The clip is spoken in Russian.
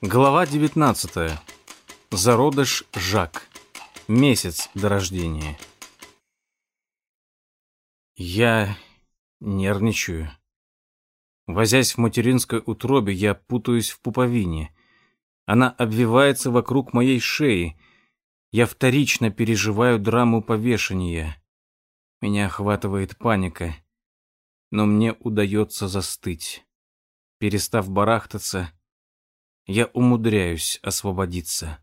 Глава 19. Зародыш Жак. Месяц до рождения. Я нервничаю. Возясь в материнской утробе, я путаюсь в пуповине. Она обвивается вокруг моей шеи. Я вторично переживаю драму повешения. Меня охватывает паника, но мне удается застыть. Перестав барахтаться, я умудряюсь освободиться.